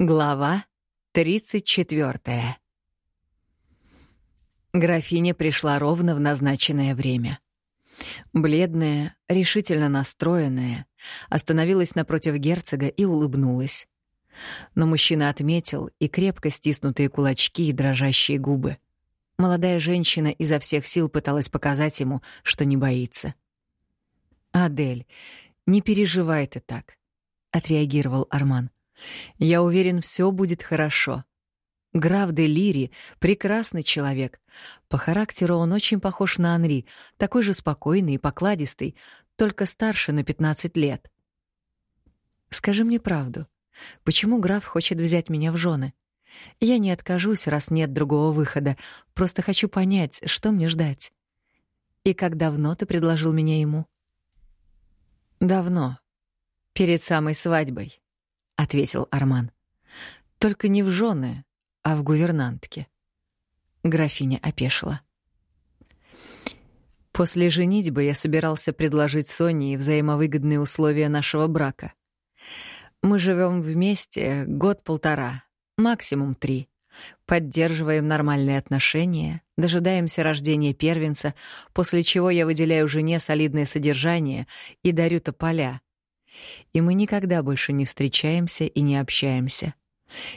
Глава 34. Графиня пришла ровно в назначенное время. Бледная, решительно настроенная, остановилась напротив герцога и улыбнулась. Но мужчина отметил и крепко стиснутые кулачки и дрожащие губы. Молодая женщина изо всех сил пыталась показать ему, что не боится. «Адель, не переживай ты так», — отреагировал Арман. Я уверен, все будет хорошо. Граф де Лири — прекрасный человек. По характеру он очень похож на Анри, такой же спокойный и покладистый, только старше на 15 лет. Скажи мне правду. Почему граф хочет взять меня в жены? Я не откажусь, раз нет другого выхода. Просто хочу понять, что мне ждать. И как давно ты предложил меня ему? Давно. Перед самой свадьбой ответил Арман. Только не в жены, а в гувернантке. Графиня опешила. После женитьбы я собирался предложить Соне взаимовыгодные условия нашего брака. Мы живем вместе год-полтора, максимум три. Поддерживаем нормальные отношения, дожидаемся рождения первенца, после чего я выделяю жене солидное содержание и дарю тополя, и мы никогда больше не встречаемся и не общаемся.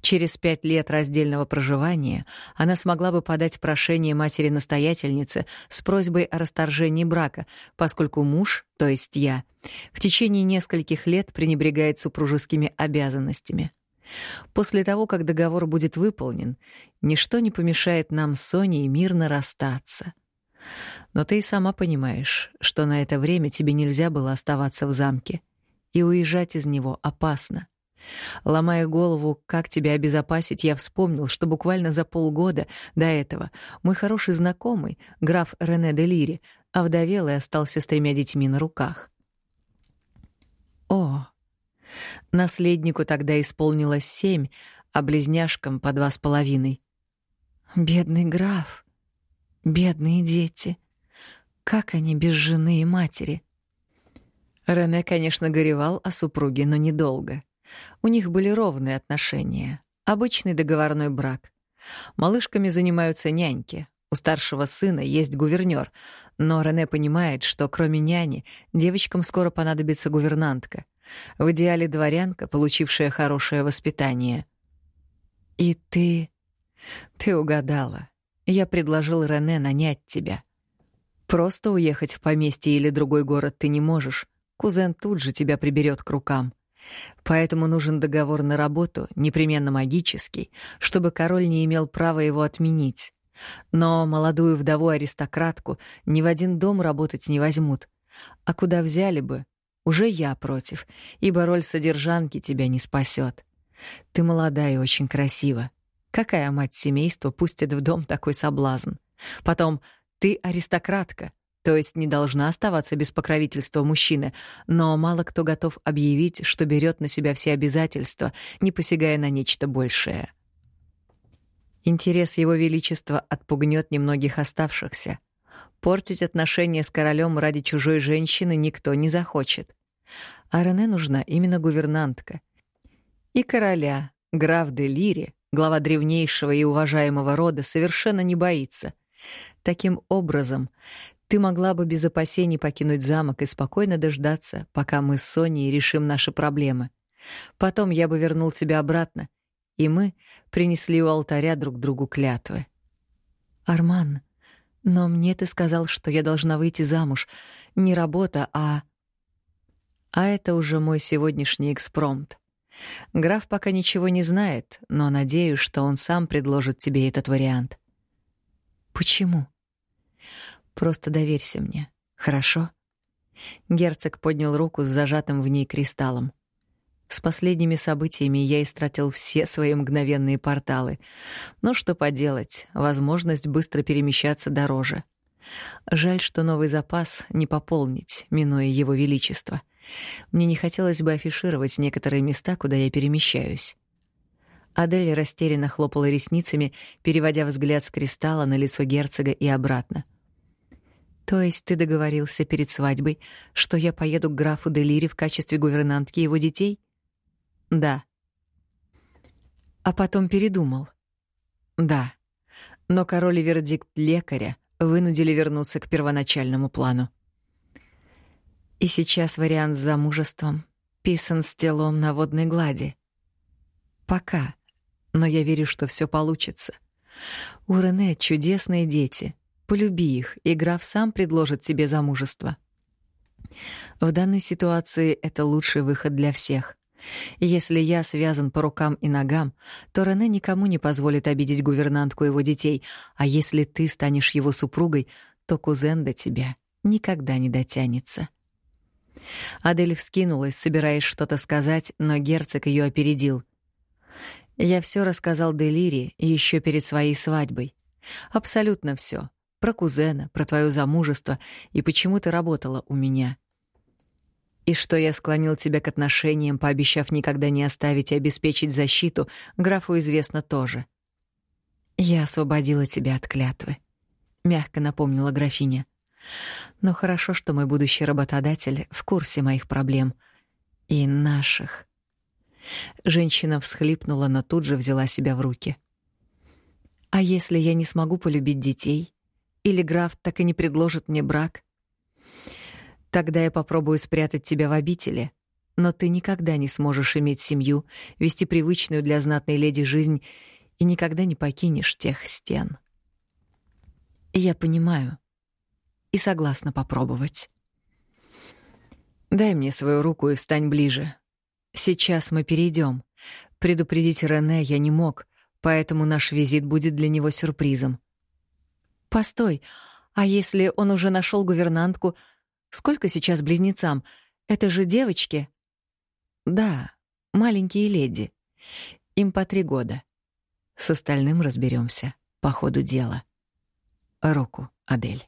Через пять лет раздельного проживания она смогла бы подать прошение матери-настоятельницы с просьбой о расторжении брака, поскольку муж, то есть я, в течение нескольких лет пренебрегает супружескими обязанностями. После того, как договор будет выполнен, ничто не помешает нам с Соней мирно расстаться. Но ты и сама понимаешь, что на это время тебе нельзя было оставаться в замке — и уезжать из него опасно. Ломая голову, как тебя обезопасить, я вспомнил, что буквально за полгода до этого мой хороший знакомый, граф Рене де Лири, овдовел и остался с тремя детьми на руках. О, наследнику тогда исполнилось семь, а близняшкам по два с половиной. Бедный граф, бедные дети. Как они без жены и матери? Рене, конечно, горевал о супруге, но недолго. У них были ровные отношения, обычный договорной брак. Малышками занимаются няньки. У старшего сына есть гувернёр, но Рене понимает, что кроме няни девочкам скоро понадобится гувернантка. В идеале дворянка, получившая хорошее воспитание. И ты... Ты угадала. Я предложил Рене нанять тебя. Просто уехать в поместье или другой город ты не можешь. Кузен тут же тебя приберет к рукам. Поэтому нужен договор на работу, непременно магический, чтобы король не имел права его отменить. Но молодую вдову-аристократку ни в один дом работать не возьмут. А куда взяли бы? Уже я против, ибо роль содержанки тебя не спасет. Ты молодая и очень красива. Какая мать семейства пустит в дом такой соблазн? Потом, ты аристократка — то есть не должна оставаться без покровительства мужчины, но мало кто готов объявить, что берет на себя все обязательства, не посягая на нечто большее. Интерес его величества отпугнет немногих оставшихся. Портить отношения с королем ради чужой женщины никто не захочет. А Рене нужна именно гувернантка. И короля, граф де Лири, глава древнейшего и уважаемого рода, совершенно не боится. Таким образом, ты могла бы без опасений покинуть замок и спокойно дождаться, пока мы с Соней решим наши проблемы. Потом я бы вернул тебя обратно, и мы принесли у алтаря друг другу клятвы. Арман, но мне ты сказал, что я должна выйти замуж. Не работа, а... А это уже мой сегодняшний экспромт. Граф пока ничего не знает, но надеюсь, что он сам предложит тебе этот вариант. Почему? Просто доверься мне, хорошо? Герцог поднял руку с зажатым в ней кристаллом. С последними событиями я истратил все свои мгновенные порталы. Но что поделать, возможность быстро перемещаться дороже. Жаль, что новый запас не пополнить, минуя его величество. Мне не хотелось бы афишировать некоторые места, куда я перемещаюсь. Адель растерянно хлопала ресницами, переводя взгляд с кристалла на лицо герцога и обратно. То есть ты договорился перед свадьбой, что я поеду к графу Делири в качестве гувернантки его детей? Да. А потом передумал. Да, но король и вердикт лекаря вынудили вернуться к первоначальному плану. И сейчас вариант с замужеством писан стелом на водной глади. Пока, но я верю, что все получится. У Рене чудесные дети. Полюби их, и граф сам предложит тебе замужество. В данной ситуации это лучший выход для всех. Если я связан по рукам и ногам, то Рене никому не позволит обидеть гувернантку его детей, а если ты станешь его супругой, то кузен до тебя никогда не дотянется. Адель вскинулась, собираясь что-то сказать, но герцог ее опередил. Я все рассказал Делире еще перед своей свадьбой. Абсолютно все. Про кузена, про твое замужество и почему ты работала у меня. И что я склонил тебя к отношениям, пообещав никогда не оставить и обеспечить защиту, графу известно тоже. Я освободила тебя от клятвы, мягко напомнила графиня. Но хорошо, что мой будущий работодатель в курсе моих проблем и наших. Женщина всхлипнула, но тут же взяла себя в руки. А если я не смогу полюбить детей? Или граф так и не предложит мне брак? Тогда я попробую спрятать тебя в обители, но ты никогда не сможешь иметь семью, вести привычную для знатной леди жизнь и никогда не покинешь тех стен. Я понимаю и согласна попробовать. Дай мне свою руку и встань ближе. Сейчас мы перейдем. Предупредить Рене я не мог, поэтому наш визит будет для него сюрпризом. Постой, а если он уже нашел гувернантку, сколько сейчас близнецам? Это же девочки? Да, маленькие леди. Им по три года. С остальным разберемся по ходу дела. Руку, Адель.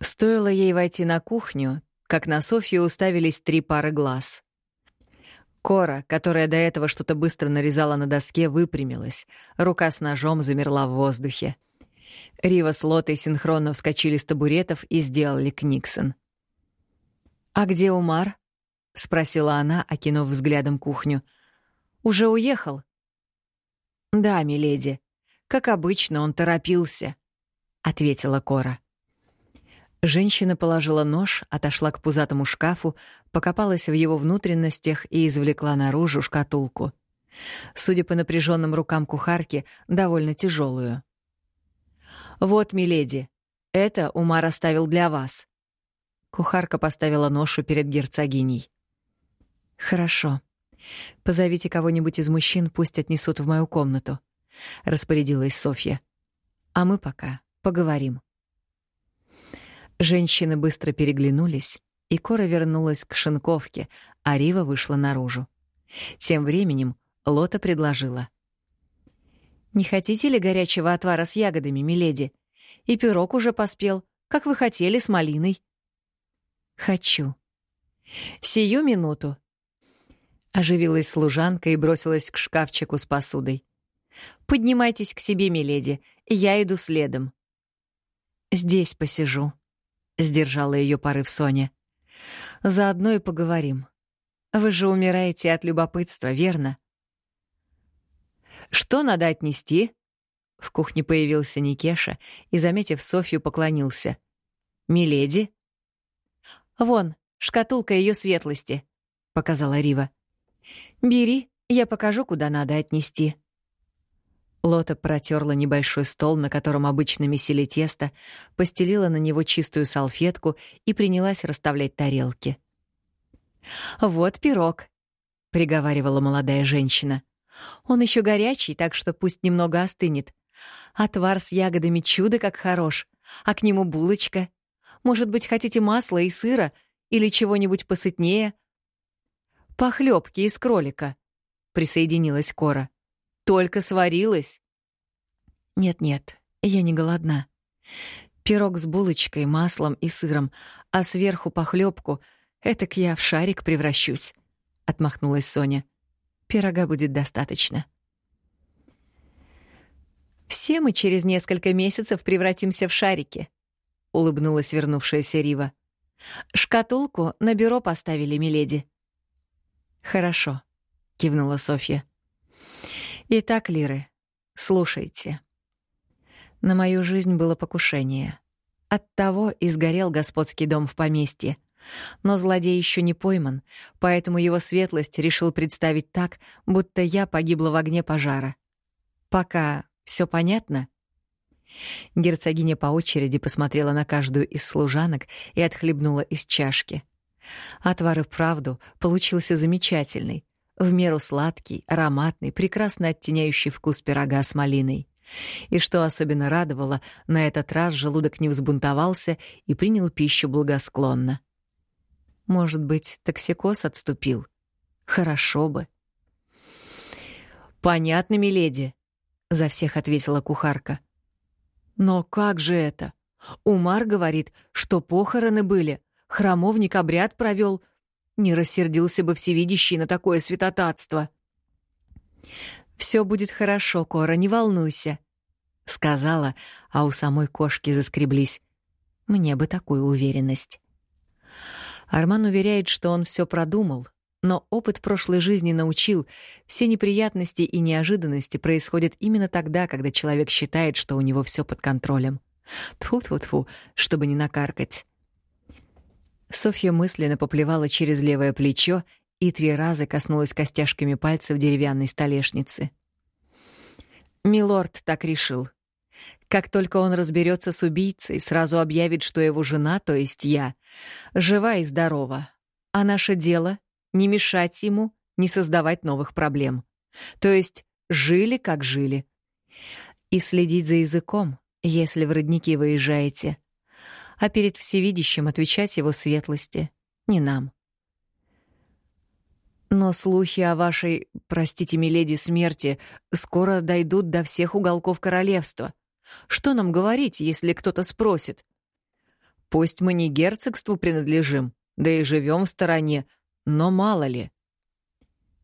Стоило ей войти на кухню, как на Софью уставились три пары глаз. Кора, которая до этого что-то быстро нарезала на доске, выпрямилась. Рука с ножом замерла в воздухе. Рива с Лотой синхронно вскочили с табуретов и сделали книксон. «А где Умар?» — спросила она, окинув взглядом кухню. «Уже уехал?» «Да, миледи. Как обычно, он торопился», — ответила Кора. Женщина положила нож, отошла к пузатому шкафу, покопалась в его внутренностях и извлекла наружу шкатулку. Судя по напряженным рукам кухарки, довольно тяжелую. «Вот, миледи, это Умар оставил для вас». Кухарка поставила ношу перед герцогиней. «Хорошо. Позовите кого-нибудь из мужчин, пусть отнесут в мою комнату», — распорядилась Софья. «А мы пока поговорим». Женщины быстро переглянулись, и Кора вернулась к шинковке, а Рива вышла наружу. Тем временем Лота предложила. «Не хотите ли горячего отвара с ягодами, миледи? И пирог уже поспел, как вы хотели, с малиной». «Хочу». «Сию минуту». Оживилась служанка и бросилась к шкафчику с посудой. «Поднимайтесь к себе, миледи, я иду следом». «Здесь посижу», сдержала ее порыв Соня. Заодно и поговорим. Вы же умираете от любопытства, верно? Что надо отнести? В кухне появился Никеша и, заметив Софью, поклонился. Миледи. Вон, шкатулка ее светлости, показала Рива. Бери, я покажу, куда надо отнести. Лота протерла небольшой стол, на котором обычно месили тесто, постелила на него чистую салфетку и принялась расставлять тарелки. «Вот пирог», — приговаривала молодая женщина. «Он еще горячий, так что пусть немного остынет. Отвар с ягодами чудо как хорош, а к нему булочка. Может быть, хотите масла и сыра или чего-нибудь посытнее?» «Похлебки из кролика», — присоединилась Кора. Только сварилась. Нет-нет, я не голодна. Пирог с булочкой, маслом и сыром, а сверху похлебку. Этак я в шарик превращусь, отмахнулась Соня. Пирога будет достаточно. Все мы через несколько месяцев превратимся в шарики, улыбнулась вернувшаяся Рива. Шкатулку на бюро поставили, миледи. Хорошо. кивнула Софья. Итак, Лиры, слушайте. На мою жизнь было покушение. Оттого и сгорел господский дом в поместье. Но злодей еще не пойман, поэтому его светлость решил представить так, будто я погибла в огне пожара. Пока все понятно? Герцогиня по очереди посмотрела на каждую из служанок и отхлебнула из чашки. Отвар и вправду получился замечательный, в меру сладкий, ароматный, прекрасно оттеняющий вкус пирога с малиной. И что особенно радовало, на этот раз желудок не взбунтовался и принял пищу благосклонно. Может быть, токсикоз отступил? Хорошо бы. «Понятно, миледи», — за всех ответила кухарка. «Но как же это? Умар говорит, что похороны были, храмовник обряд провел. Не рассердился бы всевидящий на такое святотатство». Все будет хорошо, Кора, не волнуйся», — сказала, а у самой кошки заскреблись. Мне бы такую уверенность. Арман уверяет, что он все продумал, но опыт прошлой жизни научил, все неприятности и неожиданности происходят именно тогда, когда человек считает, что у него все под контролем. Тьфу-тьфу-тьфу, чтобы не накаркать. Софья мысленно поплевала через левое плечо и три раза коснулась костяшками пальцев деревянной столешницы. Милорд так решил. Как только он разберется с убийцей, сразу объявит, что его жена, то есть я, жива и здорова. А наше дело — не мешать ему, не создавать новых проблем. То есть жили, как жили. И следить за языком, если в родники выезжаете. А перед всевидящим отвечать его светлости, не нам. Но слухи о вашей, простите, миледи, смерти скоро дойдут до всех уголков королевства. Что нам говорить, если кто-то спросит? Пусть мы не герцогству принадлежим, да и живем в стороне, но мало ли.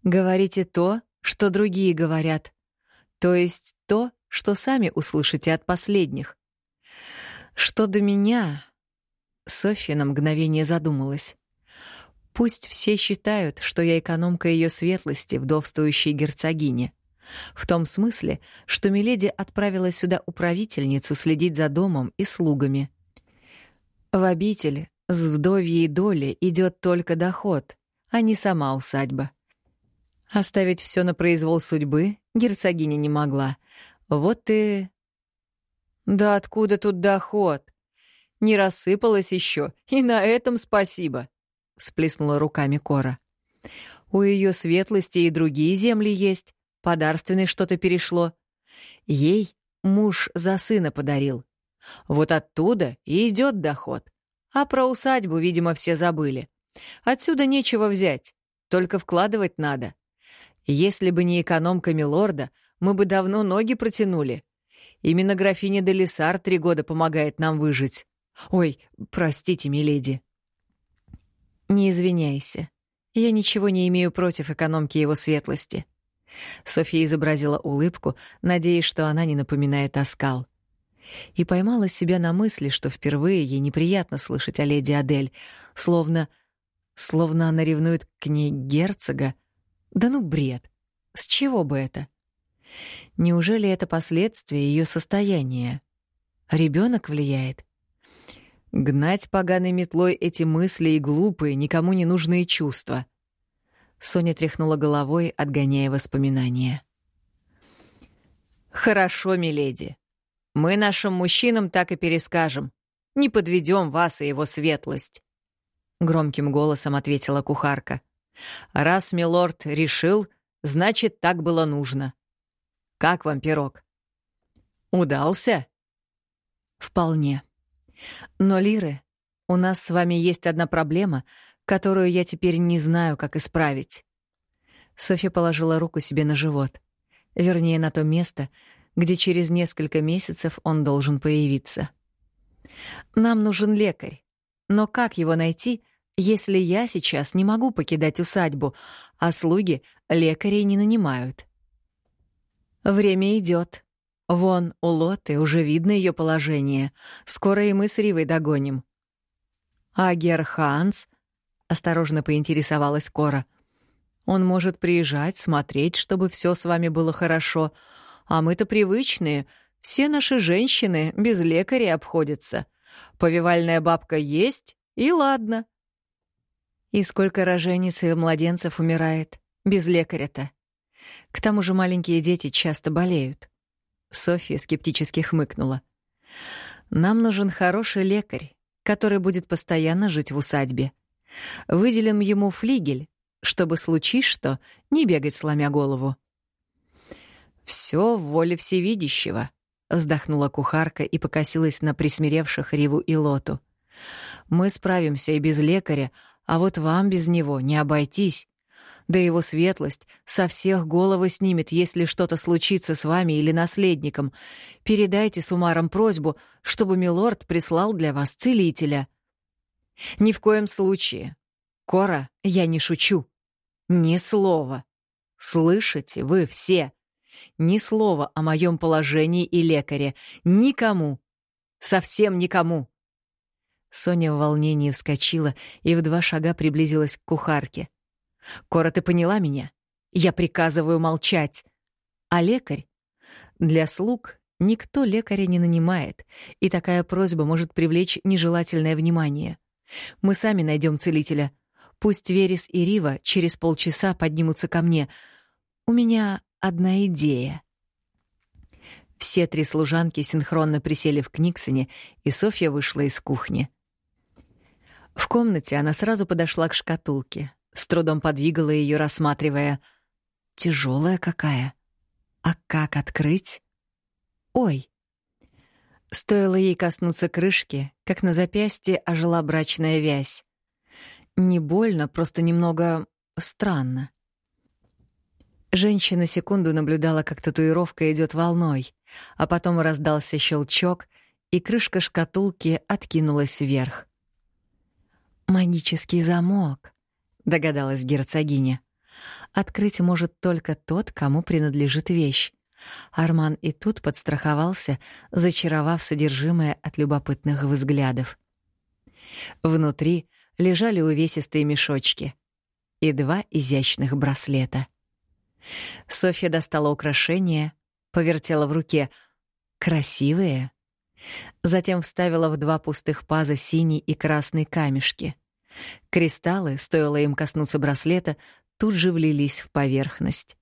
Говорите то, что другие говорят, то есть то, что сами услышите от последних. Что до меня... Софья на мгновение задумалась. Пусть все считают, что я экономка ее светлости, вдовствующей герцогини. В том смысле, что Миледи отправила сюда управительницу следить за домом и слугами. В обитель с вдовьей доли идет только доход, а не сама усадьба. Оставить все на произвол судьбы герцогиня не могла. Вот и... Да откуда тут доход? Не рассыпалось еще, и на этом спасибо. — всплеснула руками Кора. «У ее светлости и другие земли есть. Подарственной что-то перешло. Ей муж за сына подарил. Вот оттуда и идет доход. А про усадьбу, видимо, все забыли. Отсюда нечего взять, только вкладывать надо. Если бы не экономка Милорда, мы бы давно ноги протянули. Именно графиня де три года помогает нам выжить. Ой, простите, миледи. «Не извиняйся. Я ничего не имею против экономки его светлости». Софья изобразила улыбку, надеясь, что она не напоминает оскал. И поймала себя на мысли, что впервые ей неприятно слышать о леди Адель, словно... словно она ревнует к ней герцога. Да ну бред! С чего бы это? Неужели это последствия ее состояния? Ребенок влияет? Гнать поганой метлой эти мысли и глупые, никому не нужные чувства. Соня тряхнула головой, отгоняя воспоминания. «Хорошо, миледи. Мы нашим мужчинам так и перескажем. Не подведем вас и его светлость», — громким голосом ответила кухарка. «Раз милорд решил, значит, так было нужно. Как вам пирог?» «Удался?» «Вполне», но, Лиры, у нас с вами есть одна проблема, которую я теперь не знаю, как исправить. Софья положила руку себе на живот, вернее, на то место, где через несколько месяцев он должен появиться. Нам нужен лекарь. Но как его найти, если я сейчас не могу покидать усадьбу, а слуги лекарей не нанимают? Время идет. Вон, у Лоты уже видно ее положение. Скоро и мы с Ривой догоним. А Герханс? Осторожно поинтересовалась Кора. Он может приезжать, смотреть, чтобы все с вами было хорошо. А мы-то привычные. Все наши женщины без лекаря обходятся. Повивальная бабка есть, и ладно. И сколько рожениц и младенцев умирает без лекаря-то? К тому же маленькие дети часто болеют. Софья скептически хмыкнула. Нам нужен хороший лекарь, который будет постоянно жить в усадьбе. Выделим ему флигель, чтобы случись что, не бегать сломя голову. Все в воле всевидящего, вздохнула кухарка и покосилась на присмиревших Риву и Лоту. Мы справимся и без лекаря, а вот вам без него не обойтись. Да его светлость со всех головы снимет, если что-то случится с вами или наследником. Передайте с Умаром просьбу, чтобы милорд прислал для вас целителя. Ни в коем случае. Кора, я не шучу. Ни слова. Слышите вы все? Ни слова о моем положении и лекаре. Никому. Совсем никому. Соня в волнении вскочила и в два шага приблизилась к кухарке. «Кора, ты поняла меня? Я приказываю молчать. А лекарь? Для слуг никто лекаря не нанимает, и такая просьба может привлечь нежелательное внимание. Мы сами найдем целителя. Пусть Верес и Рива через полчаса поднимутся ко мне. У меня одна идея». Все три служанки синхронно присели в Книксоне, и Софья вышла из кухни. В комнате она сразу подошла к шкатулке, с трудом подвигала ее, рассматривая. Тяжелая какая. А как открыть? Ой. Стоило ей коснуться крышки, как на запястье ожила брачная вязь. Не больно, просто немного странно. Женщина секунду наблюдала, как татуировка идет волной, а потом раздался щелчок, и крышка шкатулки откинулась вверх. «Магический замок», — догадалась герцогиня. «Открыть может только тот, кому принадлежит вещь». Арман и тут подстраховался, зачаровав содержимое от любопытных взглядов. Внутри лежали увесистые мешочки и два изящных браслета. Софья достала украшения, повертела в руке. Красивые. Затем вставила в два пустых паза синий и красный камешки. Кристаллы, стоило им коснуться браслета, тут же влились в поверхность.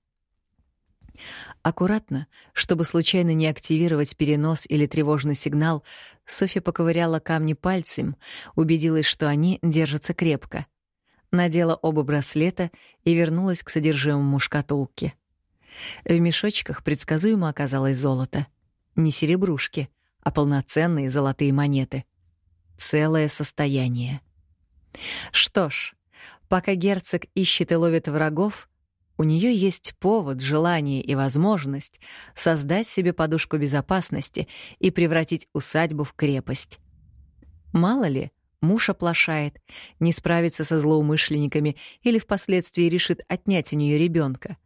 Аккуратно, чтобы случайно не активировать перенос или тревожный сигнал, Софья поковыряла камни пальцем, убедилась, что они держатся крепко. Надела оба браслета и вернулась к содержимому шкатулки. В мешочках предсказуемо оказалось золото. Не серебрушки, а полноценные золотые монеты. Целое состояние. Что ж, пока герцог ищет и ловит врагов, у нее есть повод, желание и возможность создать себе подушку безопасности и превратить усадьбу в крепость. Мало ли, муж оплошает, не справится со злоумышленниками или впоследствии решит отнять у нее ребенка.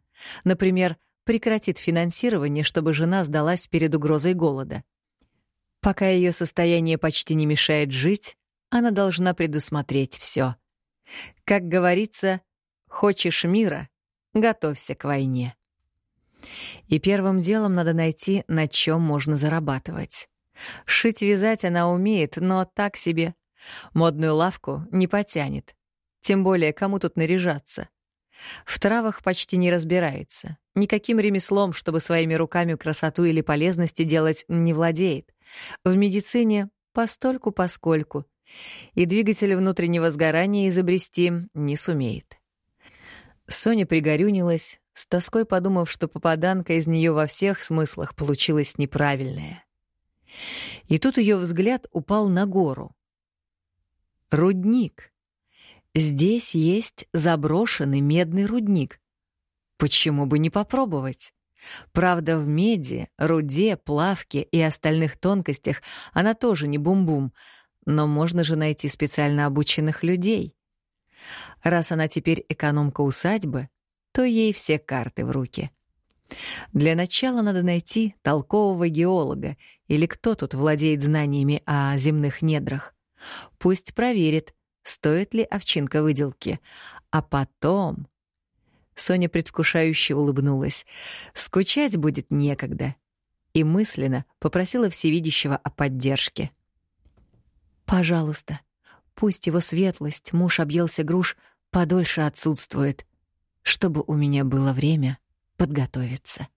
Например, прекратит финансирование, чтобы жена сдалась перед угрозой голода. Пока ее состояние почти не мешает жить, она должна предусмотреть все. Как говорится, хочешь мира — готовься к войне. И первым делом надо найти, на чем можно зарабатывать. Шить-вязать она умеет, но так себе. Модную лавку не потянет. Тем более, кому тут наряжаться. В травах почти не разбирается. Никаким ремеслом, чтобы своими руками красоту или полезности делать, не владеет. В медицине постольку-поскольку. И двигатель внутреннего сгорания изобрести не сумеет. Соня пригорюнилась, с тоской подумав, что попаданка из нее во всех смыслах получилась неправильная. И тут ее взгляд упал на гору. Рудник. Здесь есть заброшенный медный рудник. Почему бы не попробовать? Правда, в меди, руде, плавке и остальных тонкостях она тоже не бум-бум, но можно же найти специально обученных людей. Раз она теперь экономка усадьбы, то ей все карты в руки. Для начала надо найти толкового геолога или кто тут владеет знаниями о земных недрах. Пусть проверит, стоит ли овчинка выделки, а потом Соня предвкушающе улыбнулась. Скучать будет некогда. И мысленно попросила всевидящего о поддержке. «Пожалуйста, пусть его светлость, муж объелся груш, подольше отсутствует, чтобы у меня было время подготовиться».